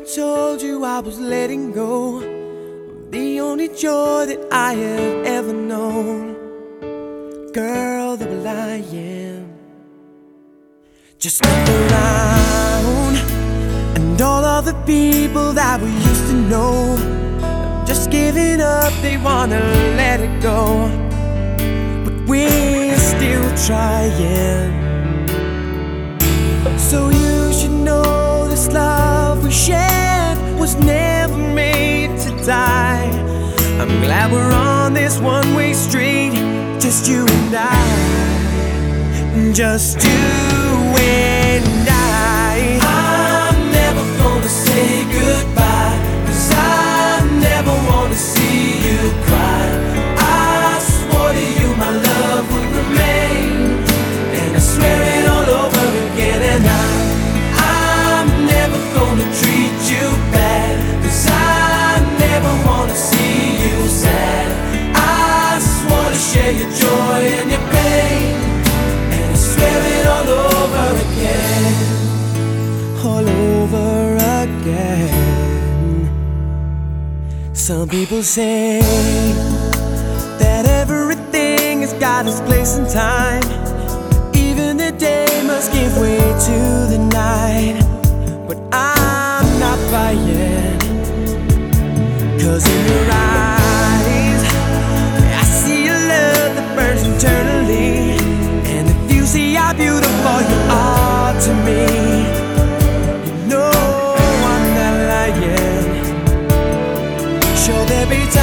I told you I was letting go of the only joy that I have ever known? Girl, the I am. Just look around, and all of the people that we used to know have just giving up, they wanna let it go. But we're still trying. I'm we're on this one way street, just you and I. Just you and I. joy and your pain, and I swear it all over again, all over again. Some people say that everything has got its place and time. Even the day must give way to the night. But I'm not buying. Cause in your eyes, for you are to me. You know I'm not lying. There be